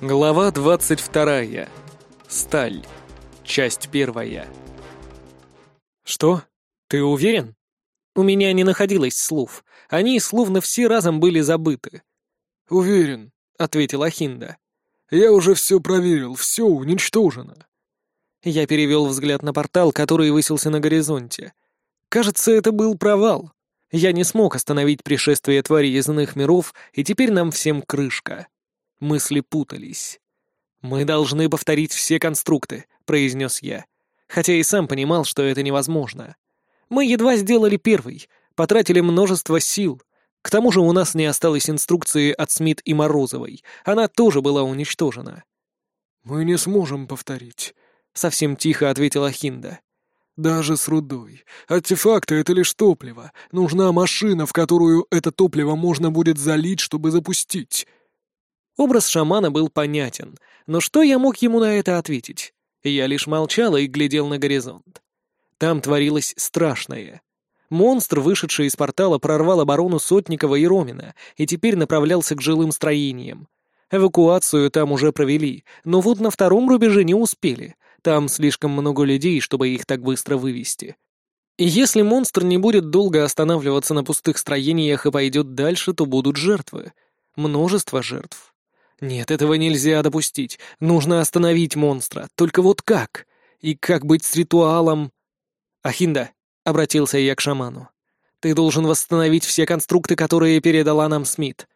Глава 22. Сталь. Часть первая. «Что? Ты уверен?» У меня не находилось слов. Они словно все разом были забыты. «Уверен», — ответил Ахинда. «Я уже все проверил, все уничтожено». Я перевел взгляд на портал, который высился на горизонте. Кажется, это был провал. Я не смог остановить пришествие тварей из иных миров, и теперь нам всем крышка. Мысли путались. «Мы должны повторить все конструкты», — произнес я, хотя и сам понимал, что это невозможно. Мы едва сделали первый, потратили множество сил. К тому же у нас не осталось инструкции от Смит и Морозовой, она тоже была уничтожена. «Мы не сможем повторить», — совсем тихо ответила Хинда. «Даже с рудой. Артефакты — это лишь топливо. Нужна машина, в которую это топливо можно будет залить, чтобы запустить. Образ шамана был понятен, но что я мог ему на это ответить? Я лишь молчал и глядел на горизонт. Там творилось страшное. Монстр, вышедший из портала, прорвал оборону Сотникова и Ромина и теперь направлялся к жилым строениям. Эвакуацию там уже провели, но вот на втором рубеже не успели. Там слишком много людей, чтобы их так быстро вывести. И если монстр не будет долго останавливаться на пустых строениях и пойдет дальше, то будут жертвы. Множество жертв. Нет, этого нельзя допустить. Нужно остановить монстра. Только вот как? И как быть с ритуалом? Ахинда, — обратился я к шаману. Ты должен восстановить все конструкты, которые передала нам Смит.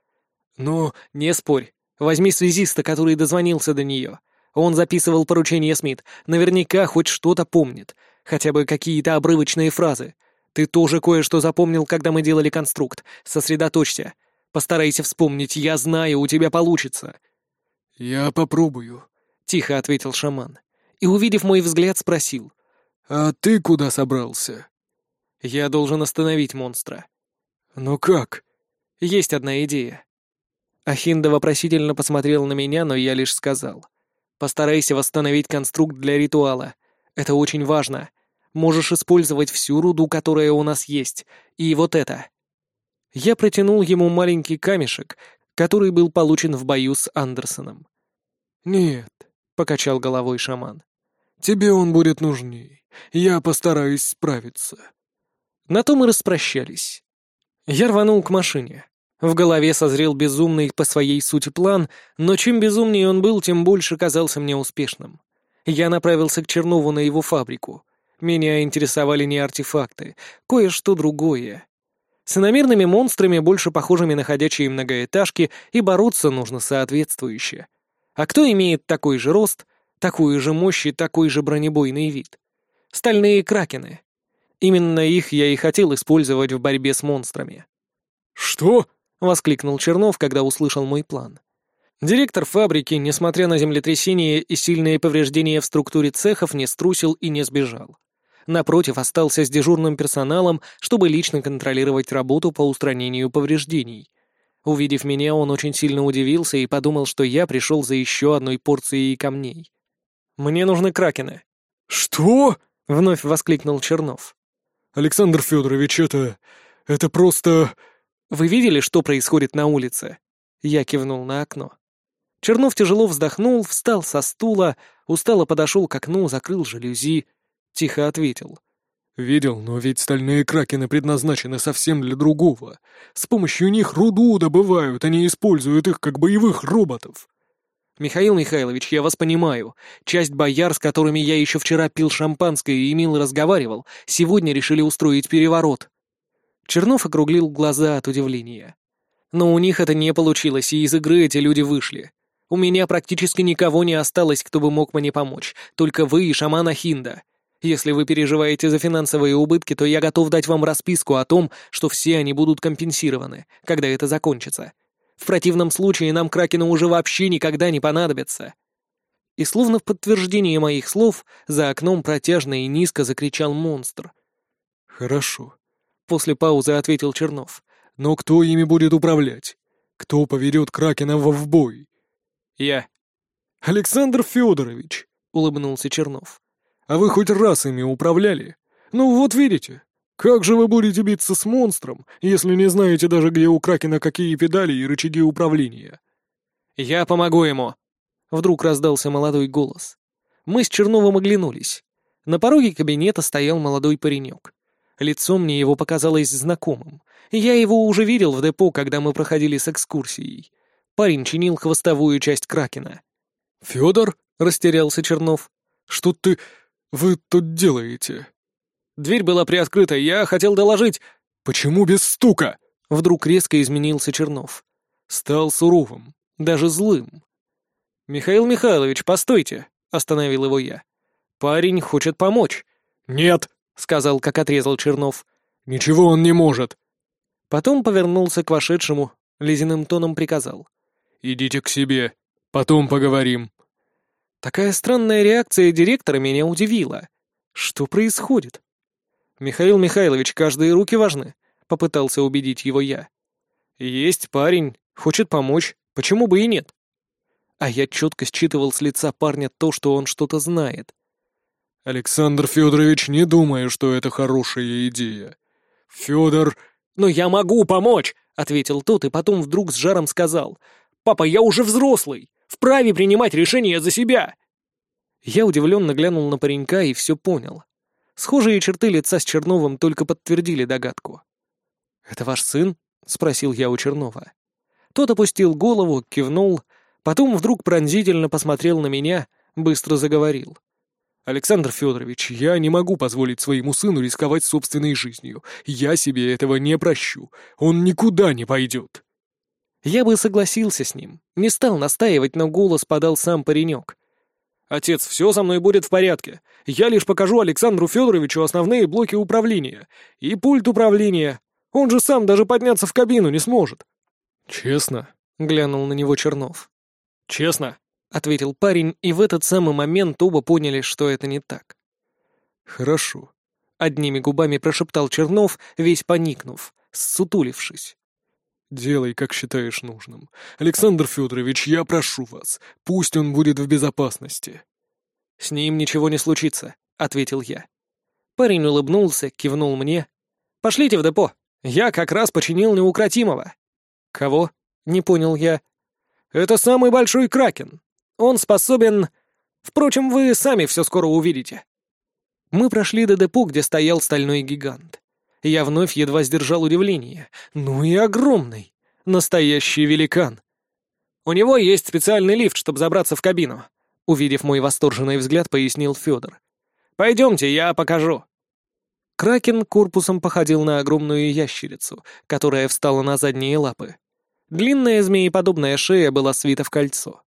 Ну, не спорь. Возьми связиста, который дозвонился до нее. Он записывал поручение Смит. Наверняка хоть что-то помнит. Хотя бы какие-то обрывочные фразы. Ты тоже кое-что запомнил, когда мы делали конструкт. Сосредоточься. Постарайся вспомнить, я знаю, у тебя получится». «Я попробую», — тихо ответил шаман. И, увидев мой взгляд, спросил. «А ты куда собрался?» «Я должен остановить монстра». «Но как?» «Есть одна идея». Ахинда вопросительно посмотрел на меня, но я лишь сказал. «Постарайся восстановить конструкт для ритуала. Это очень важно. Можешь использовать всю руду, которая у нас есть, и вот это». Я протянул ему маленький камешек, который был получен в бою с Андерсоном. «Нет», — покачал головой шаман. «Тебе он будет нужней. Я постараюсь справиться». На то мы распрощались. Я рванул к машине. В голове созрел безумный по своей сути план, но чем безумнее он был, тем больше казался мне успешным. Я направился к Чернову на его фабрику. Меня интересовали не артефакты, кое-что другое. С иномерными монстрами, больше похожими на ходячие многоэтажки, и бороться нужно соответствующе. А кто имеет такой же рост, такую же мощь и такой же бронебойный вид? Стальные кракены. Именно их я и хотел использовать в борьбе с монстрами. «Что?» — воскликнул Чернов, когда услышал мой план. Директор фабрики, несмотря на землетрясение и сильные повреждения в структуре цехов, не струсил и не сбежал. Напротив, остался с дежурным персоналом, чтобы лично контролировать работу по устранению повреждений. Увидев меня, он очень сильно удивился и подумал, что я пришел за еще одной порцией камней. «Мне нужны кракены». «Что?» — вновь воскликнул Чернов. «Александр Федорович, это... это просто...» «Вы видели, что происходит на улице?» Я кивнул на окно. Чернов тяжело вздохнул, встал со стула, устало подошел к окну, закрыл жалюзи. — тихо ответил. «Видел, но ведь стальные кракены предназначены совсем для другого. С помощью них руду добывают, они используют их как боевых роботов». «Михаил Михайлович, я вас понимаю. Часть бояр, с которыми я еще вчера пил шампанское и мило разговаривал, сегодня решили устроить переворот». Чернов округлил глаза от удивления. «Но у них это не получилось, и из игры эти люди вышли. У меня практически никого не осталось, кто бы мог мне помочь, только вы и шаман Ахинда. Если вы переживаете за финансовые убытки, то я готов дать вам расписку о том, что все они будут компенсированы, когда это закончится. В противном случае нам Кракена уже вообще никогда не понадобится». И словно в подтверждение моих слов, за окном протяжно и низко закричал монстр. «Хорошо», — после паузы ответил Чернов. «Но кто ими будет управлять? Кто поведет Кракена в бой?» «Я». «Александр Федорович», — улыбнулся Чернов. А вы хоть раз ими управляли? Ну вот видите. Как же вы будете биться с монстром, если не знаете даже, где у Кракена какие педали и рычаги управления? Я помогу ему. Вдруг раздался молодой голос. Мы с Черновым оглянулись. На пороге кабинета стоял молодой паренек. Лицо мне его показалось знакомым. Я его уже видел в депо, когда мы проходили с экскурсией. Парень чинил хвостовую часть Кракена. «Федор?» — растерялся Чернов. «Что ты... вы тут делаете?» Дверь была приоткрыта, я хотел доложить. «Почему без стука?» Вдруг резко изменился Чернов. Стал суровым, даже злым. «Михаил Михайлович, постойте!» — остановил его я. «Парень хочет помочь». «Нет!» — сказал, как отрезал Чернов. «Ничего он не может!» Потом повернулся к вошедшему, ледяным тоном приказал. «Идите к себе, потом поговорим». Такая странная реакция директора меня удивила. Что происходит? «Михаил Михайлович, каждые руки важны», — попытался убедить его я. «Есть парень, хочет помочь, почему бы и нет?» А я четко считывал с лица парня то, что он что-то знает. «Александр Федорович, не думаю, что это хорошая идея. Федор...» «Но я могу помочь!» — ответил тот, и потом вдруг с жаром сказал. «Папа, я уже взрослый! Вправе принимать решения за себя!» Я удивленно глянул на паренька и все понял. Схожие черты лица с Черновым только подтвердили догадку. «Это ваш сын?» — спросил я у Чернова. Тот опустил голову, кивнул, потом вдруг пронзительно посмотрел на меня, быстро заговорил. «Александр Федорович, я не могу позволить своему сыну рисковать собственной жизнью. Я себе этого не прощу. Он никуда не пойдет». Я бы согласился с ним, не стал настаивать, но голос подал сам паренек. «Отец, все со мной будет в порядке. Я лишь покажу Александру Федоровичу основные блоки управления. И пульт управления. Он же сам даже подняться в кабину не сможет». «Честно?» — глянул на него Чернов. «Честно», — ответил парень, и в этот самый момент оба поняли, что это не так. «Хорошо», — одними губами прошептал Чернов, весь поникнув, ссутулившись. «Делай, как считаешь нужным. Александр Федорович, я прошу вас, пусть он будет в безопасности». «С ним ничего не случится», — ответил я. Парень улыбнулся, кивнул мне. «Пошлите в депо. Я как раз починил неукротимого». «Кого?» — не понял я. «Это самый большой кракен. Он способен... Впрочем, вы сами все скоро увидите». Мы прошли до депо, где стоял стальной гигант. Я вновь едва сдержал удивление. Ну и огромный. Настоящий великан. У него есть специальный лифт, чтобы забраться в кабину. Увидев мой восторженный взгляд, пояснил Федор. «Пойдемте, я покажу». Кракен корпусом походил на огромную ящерицу, которая встала на задние лапы. Длинная змееподобная шея была свита в кольцо.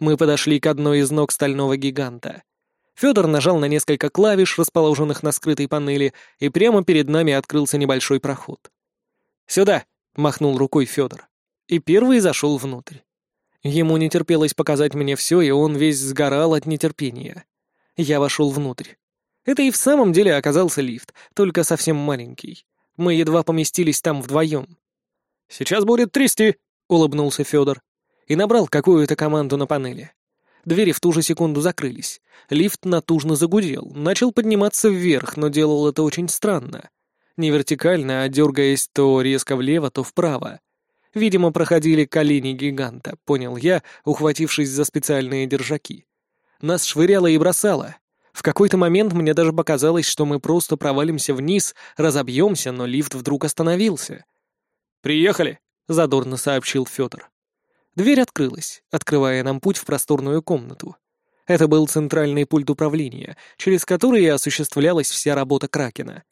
Мы подошли к одной из ног стального гиганта — Федор нажал на несколько клавиш, расположенных на скрытой панели, и прямо перед нами открылся небольшой проход. «Сюда!» — махнул рукой Федор. И первый зашел внутрь. Ему не терпелось показать мне все, и он весь сгорал от нетерпения. Я вошел внутрь. Это и в самом деле оказался лифт, только совсем маленький. Мы едва поместились там вдвоем. «Сейчас будет трясти!» — улыбнулся Федор. И набрал какую-то команду на панели. Двери в ту же секунду закрылись. Лифт натужно загудел, начал подниматься вверх, но делал это очень странно. Не вертикально, а дергаясь то резко влево, то вправо. Видимо, проходили колени гиганта, понял я, ухватившись за специальные держаки. Нас швыряло и бросало. В какой-то момент мне даже показалось, что мы просто провалимся вниз, разобьемся, но лифт вдруг остановился. «Приехали», — задорно сообщил Федор. Дверь открылась, открывая нам путь в просторную комнату. Это был центральный пульт управления, через который и осуществлялась вся работа Кракена.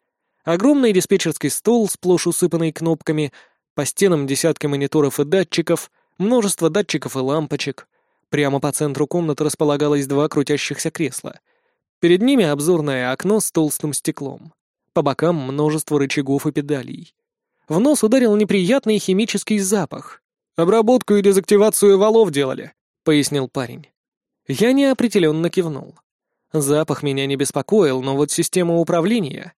Огромный диспетчерский стол, сплошь усыпанный кнопками, по стенам десятки мониторов и датчиков, множество датчиков и лампочек. Прямо по центру комнаты располагалось два крутящихся кресла. Перед ними обзорное окно с толстым стеклом. По бокам множество рычагов и педалей. В нос ударил неприятный химический запах. «Обработку и дезактивацию валов делали», — пояснил парень. Я неопределенно кивнул. Запах меня не беспокоил, но вот система управления...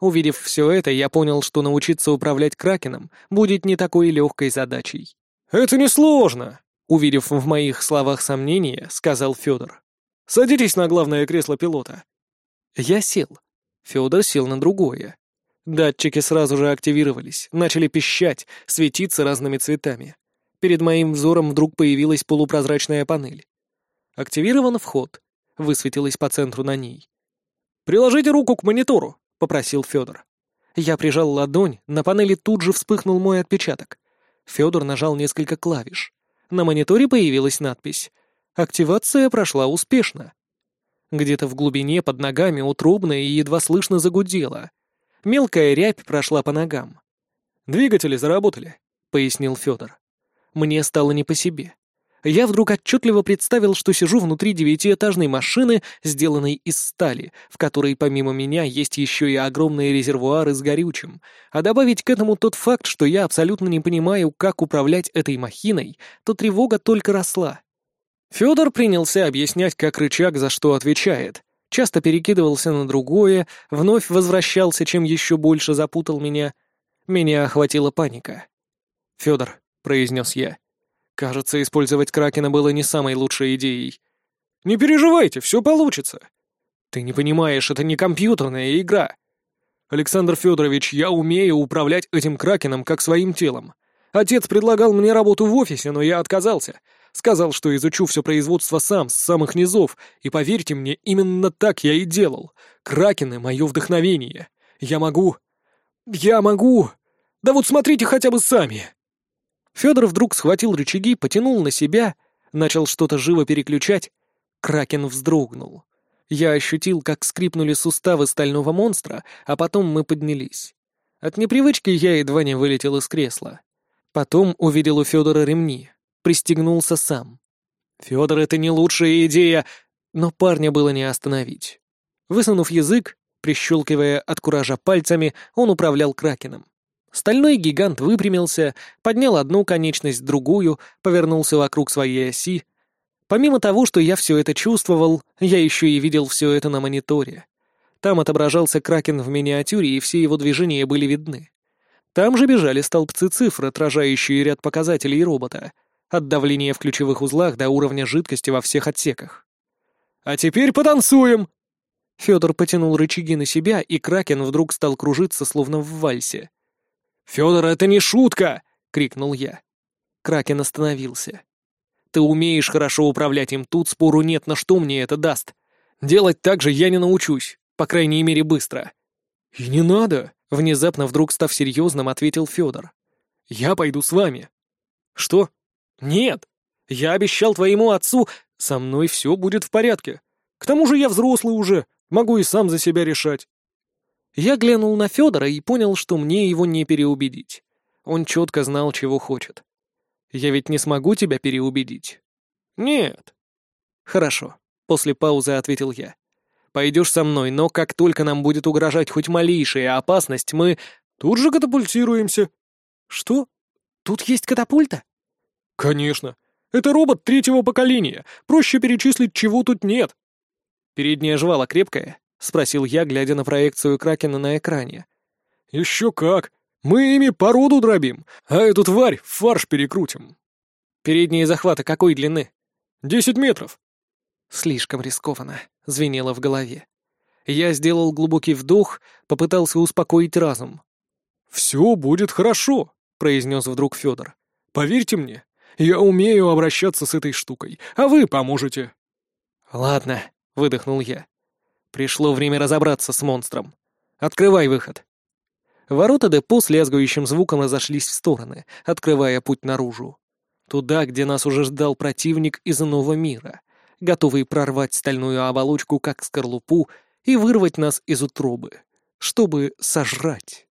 Увидев все это, я понял, что научиться управлять Кракеном будет не такой легкой задачей. «Это несложно», — увидев в моих словах сомнения, сказал Федор. «Садитесь на главное кресло пилота». Я сел. Федор сел на другое. Датчики сразу же активировались, начали пищать, светиться разными цветами перед моим взором вдруг появилась полупрозрачная панель. Активирован вход. Высветилось по центру на ней. «Приложите руку к монитору», — попросил Федор. Я прижал ладонь, на панели тут же вспыхнул мой отпечаток. Федор нажал несколько клавиш. На мониторе появилась надпись. Активация прошла успешно. Где-то в глубине под ногами утробно и едва слышно загудело. Мелкая рябь прошла по ногам. «Двигатели заработали», — пояснил Федор. Мне стало не по себе я вдруг отчетливо представил, что сижу внутри девятиэтажной машины, сделанной из стали, в которой помимо меня есть еще и огромные резервуары с горючим, а добавить к этому тот факт, что я абсолютно не понимаю, как управлять этой махиной, то тревога только росла. Федор принялся объяснять, как рычаг за что отвечает, часто перекидывался на другое, вновь возвращался, чем еще больше запутал меня. Меня охватила паника. «Федор», — произнес я, — Кажется, использовать Кракена было не самой лучшей идеей. «Не переживайте, все получится!» «Ты не понимаешь, это не компьютерная игра!» «Александр Федорович, я умею управлять этим Кракеном как своим телом. Отец предлагал мне работу в офисе, но я отказался. Сказал, что изучу все производство сам, с самых низов, и поверьте мне, именно так я и делал. Кракены — мое вдохновение. Я могу... Я могу... Да вот смотрите хотя бы сами!» Федор вдруг схватил рычаги, потянул на себя, начал что-то живо переключать. Кракен вздрогнул. Я ощутил, как скрипнули суставы стального монстра, а потом мы поднялись. От непривычки я едва не вылетел из кресла. Потом увидел у Федора ремни. Пристегнулся сам. Федор, это не лучшая идея, но парня было не остановить. Высунув язык, прищелкивая от куража пальцами, он управлял Кракеном. Стальной гигант выпрямился, поднял одну конечность, другую, повернулся вокруг своей оси. Помимо того, что я все это чувствовал, я еще и видел все это на мониторе. Там отображался Кракен в миниатюре, и все его движения были видны. Там же бежали столбцы цифр, отражающие ряд показателей робота, от давления в ключевых узлах до уровня жидкости во всех отсеках. «А теперь потанцуем!» Федор потянул рычаги на себя, и Кракен вдруг стал кружиться, словно в вальсе. «Федор, это не шутка!» — крикнул я. Кракен остановился. «Ты умеешь хорошо управлять им, тут спору нет, на что мне это даст. Делать так же я не научусь, по крайней мере, быстро». «И не надо!» — внезапно вдруг став серьезным, ответил Федор. «Я пойду с вами». «Что? Нет! Я обещал твоему отцу, со мной все будет в порядке. К тому же я взрослый уже, могу и сам за себя решать». Я глянул на Федора и понял, что мне его не переубедить. Он четко знал, чего хочет. Я ведь не смогу тебя переубедить. Нет. Хорошо, после паузы ответил я. Пойдешь со мной, но как только нам будет угрожать хоть малейшая опасность, мы тут же катапультируемся. Что? Тут есть катапульта? Конечно. Это робот третьего поколения. Проще перечислить, чего тут нет. Передняя жвала крепкая, — спросил я, глядя на проекцию Кракена на экране. «Еще как! Мы ими породу дробим, а эту тварь фарш перекрутим». «Передние захваты какой длины?» «Десять метров». Слишком рискованно, — звенело в голове. Я сделал глубокий вдох, попытался успокоить разум. «Все будет хорошо», — произнес вдруг Федор. «Поверьте мне, я умею обращаться с этой штукой, а вы поможете». «Ладно», — выдохнул я. Пришло время разобраться с монстром. Открывай выход. Ворота депо с лязгающим звуком разошлись в стороны, открывая путь наружу. Туда, где нас уже ждал противник из иного мира, готовый прорвать стальную оболочку, как скорлупу, и вырвать нас из утробы, чтобы сожрать.